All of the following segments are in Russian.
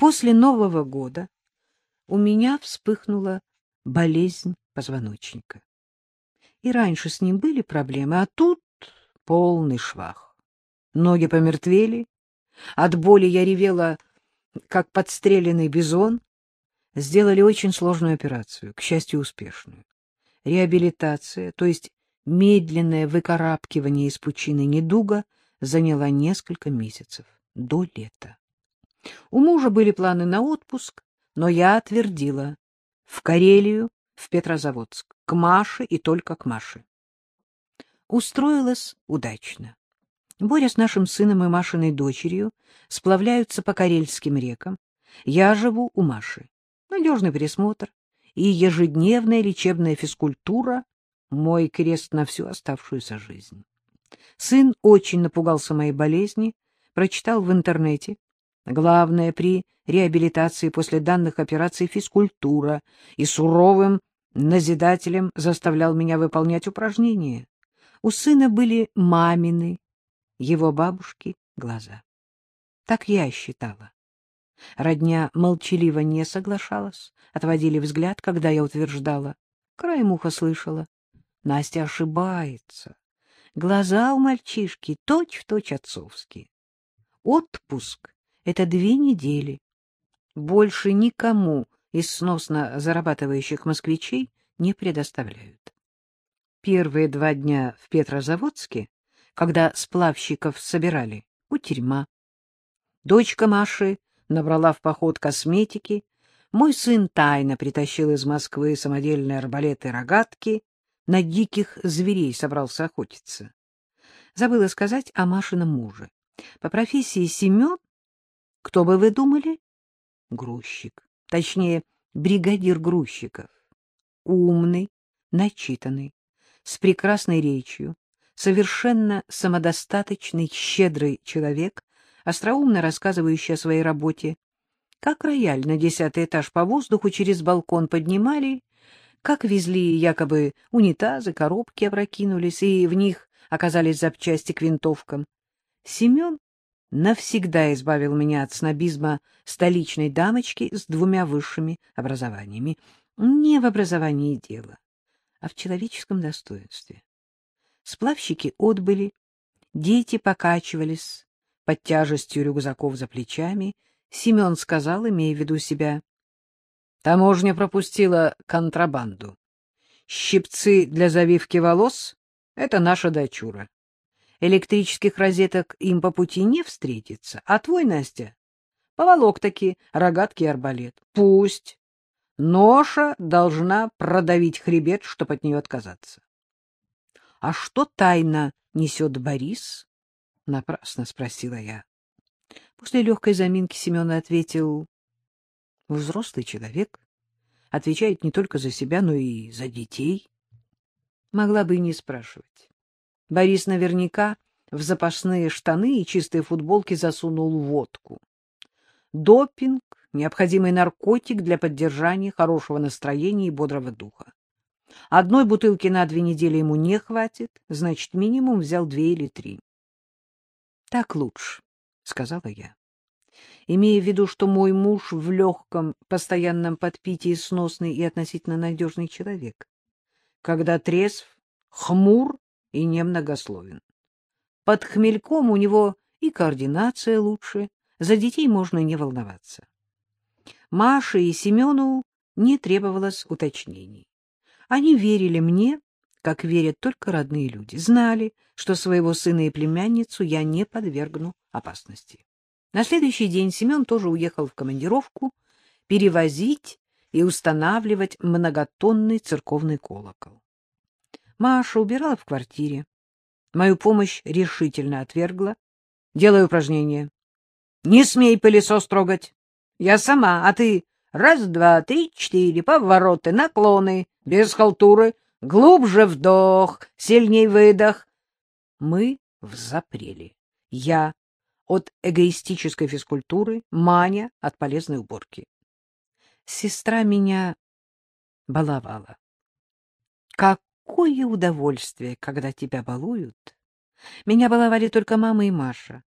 После Нового года у меня вспыхнула болезнь позвоночника. И раньше с ним были проблемы, а тут полный швах. Ноги помертвели, от боли я ревела, как подстреленный бизон. Сделали очень сложную операцию, к счастью, успешную. Реабилитация, то есть медленное выкарабкивание из пучины недуга, заняла несколько месяцев, до лета. У мужа были планы на отпуск, но я отвердила в Карелию, в Петрозаводск, к Маше и только к Маше. Устроилась удачно. Боря с нашим сыном и Машиной дочерью сплавляются по карельским рекам. Я живу у Маши. Надежный присмотр и ежедневная лечебная физкультура — мой крест на всю оставшуюся жизнь. Сын очень напугался моей болезни, прочитал в интернете. Главное при реабилитации после данных операций физкультура и суровым назидателем заставлял меня выполнять упражнения. У сына были мамины, его бабушки глаза. Так я считала. Родня молчаливо не соглашалась, отводили взгляд, когда я утверждала. Краем уха слышала. Настя ошибается. Глаза у мальчишки точь-в-точь отцовские. Отпуск — это две недели. Больше никому из сносно зарабатывающих москвичей не предоставляют. Первые два дня в Петрозаводске когда сплавщиков собирали, у тюрьма. Дочка Маши набрала в поход косметики, мой сын тайно притащил из Москвы самодельные арбалеты и рогатки, на диких зверей собрался охотиться. Забыла сказать о Машином муже. По профессии Семен, кто бы вы думали? Грузчик, точнее, бригадир грузчиков. Умный, начитанный, с прекрасной речью, совершенно самодостаточный, щедрый человек, остроумно рассказывающий о своей работе, как рояль на десятый этаж по воздуху через балкон поднимали, как везли якобы унитазы, коробки опрокинулись, и в них оказались запчасти к винтовкам. Семен навсегда избавил меня от снобизма столичной дамочки с двумя высшими образованиями. Не в образовании дело, а в человеческом достоинстве. Сплавщики отбыли, дети покачивались под тяжестью рюкзаков за плечами. Семен сказал, имея в виду себя, таможня пропустила контрабанду. Щипцы для завивки волос — это наша дочура. Электрических розеток им по пути не встретится, а твой, Настя, поволок таки рогатки арбалет. Пусть. Ноша должна продавить хребет, чтобы от нее отказаться. — А что тайна несет Борис? — напрасно спросила я. После легкой заминки Семен ответил. — Взрослый человек. Отвечает не только за себя, но и за детей. Могла бы и не спрашивать. Борис наверняка в запасные штаны и чистые футболки засунул водку. Допинг — необходимый наркотик для поддержания хорошего настроения и бодрого духа. Одной бутылки на две недели ему не хватит, значит, минимум взял две или три. — Так лучше, — сказала я. Имея в виду, что мой муж в легком, постоянном подпитии сносный и относительно надежный человек. Когда трезв, хмур и немногословен. Под хмельком у него и координация лучше, за детей можно не волноваться. Маше и Семену не требовалось уточнений. Они верили мне, как верят только родные люди, знали, что своего сына и племянницу я не подвергну опасности. На следующий день Семен тоже уехал в командировку перевозить и устанавливать многотонный церковный колокол. Маша убирала в квартире. Мою помощь решительно отвергла. Делай упражнение. Не смей пылесос трогать. Я сама, а ты Раз, два, три, четыре, повороты, наклоны, без халтуры, глубже вдох, сильней выдох. Мы взапрели. Я от эгоистической физкультуры, Маня от полезной уборки. Сестра меня баловала. Какое удовольствие, когда тебя балуют! Меня баловали только мама и Маша.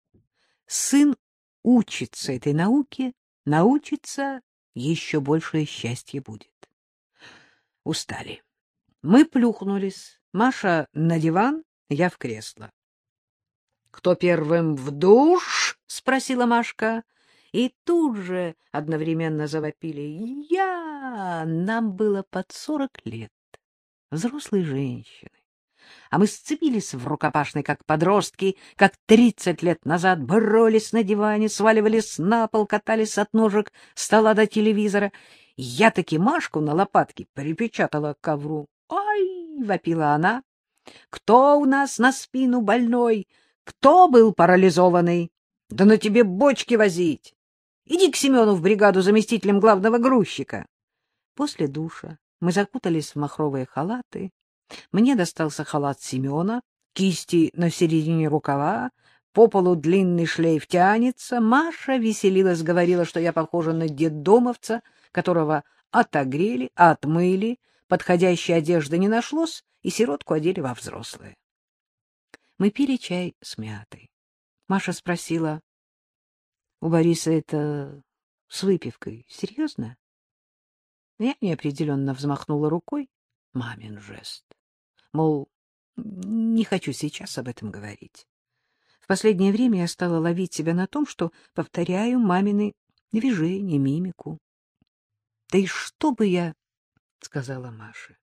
Сын учится этой науке Научится, еще большее счастье будет. Устали. Мы плюхнулись. Маша на диван, я в кресло. — Кто первым в душ? — спросила Машка. И тут же одновременно завопили. Я! Нам было под сорок лет. Взрослые женщины. А мы сцепились в рукопашной, как подростки, как тридцать лет назад, боролись на диване, сваливались на пол, катались от ножек стола до телевизора. Я таки Машку на лопатке припечатала к ковру. «Ай!» — вопила она. «Кто у нас на спину больной? Кто был парализованный? Да на тебе бочки возить! Иди к Семену в бригаду заместителем главного грузчика!» После душа мы закутались в махровые халаты. Мне достался халат Семена, кисти на середине рукава, по полу длинный шлейф тянется. Маша веселилась, говорила, что я похожа на детдомовца, которого отогрели, отмыли, подходящей одежды не нашлось, и сиротку одели во взрослые. Мы пили чай с мятой. Маша спросила, у Бориса это с выпивкой серьезно? Я неопределенно взмахнула рукой. Мамин жест. Мол, не хочу сейчас об этом говорить. В последнее время я стала ловить себя на том, что повторяю мамины движения, мимику. — Да и что бы я, — сказала Маша,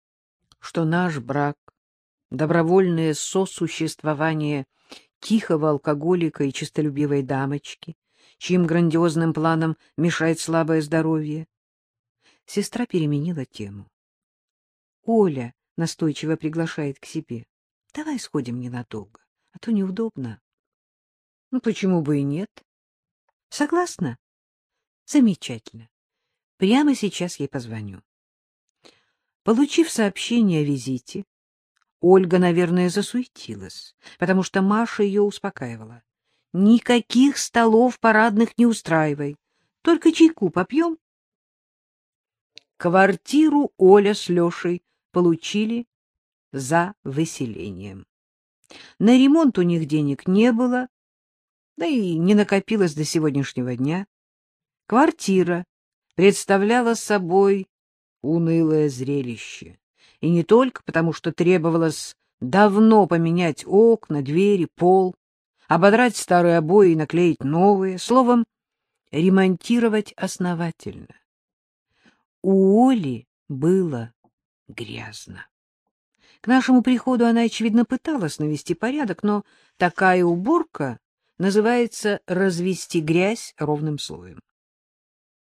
— что наш брак, добровольное сосуществование тихого алкоголика и честолюбивой дамочки, чьим грандиозным планам мешает слабое здоровье. Сестра переменила тему. Оля настойчиво приглашает к себе. Давай сходим ненадолго, а то неудобно. Ну, почему бы и нет? Согласна? Замечательно. Прямо сейчас ей позвоню. Получив сообщение о визите, Ольга, наверное, засуетилась, потому что Маша ее успокаивала. Никаких столов парадных не устраивай, только чайку попьем. Квартиру Оля с Лешей получили за выселением. На ремонт у них денег не было, да и не накопилось до сегодняшнего дня. Квартира представляла собой унылое зрелище. И не только потому, что требовалось давно поменять окна, двери, пол, ободрать старые обои и наклеить новые, словом, ремонтировать основательно. У Оли было грязно. К нашему приходу она, очевидно, пыталась навести порядок, но такая уборка называется «развести грязь ровным слоем».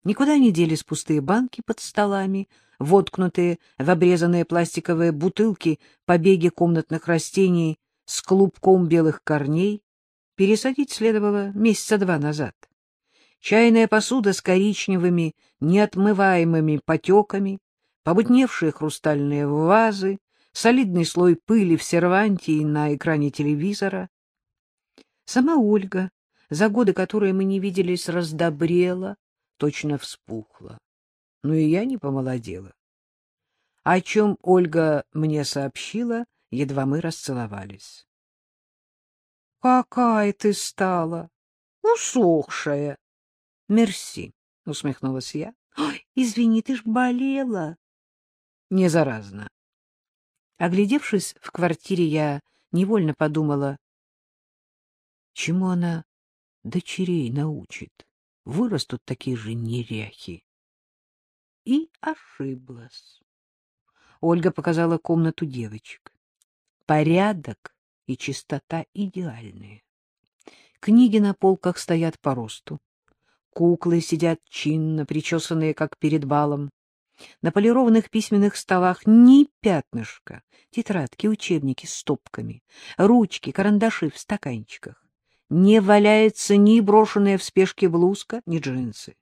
Никуда не делись пустые банки под столами, воткнутые в обрезанные пластиковые бутылки побеги комнатных растений с клубком белых корней. Пересадить следовало месяца два назад. Чайная посуда с коричневыми, неотмываемыми потеками, побутневшие хрустальные вазы, солидный слой пыли в серванте и на экране телевизора. Сама Ольга, за годы, которые мы не виделись, раздобрела, точно вспухла. Но и я не помолодела. О чем Ольга мне сообщила, едва мы расцеловались. — Какая ты стала! Усохшая! — Мерси, — усмехнулась я. — Извини, ты ж болела. — Не заразно. Оглядевшись в квартире, я невольно подумала, чему она дочерей научит вырастут такие же неряхи. И ошиблась. Ольга показала комнату девочек. Порядок и чистота идеальные. Книги на полках стоят по росту. Куклы сидят чинно, причесанные, как перед балом. На полированных письменных столах ни пятнышка, тетрадки, учебники с стопками, ручки, карандаши в стаканчиках не валяется ни брошенная в спешке блузка, ни джинсы.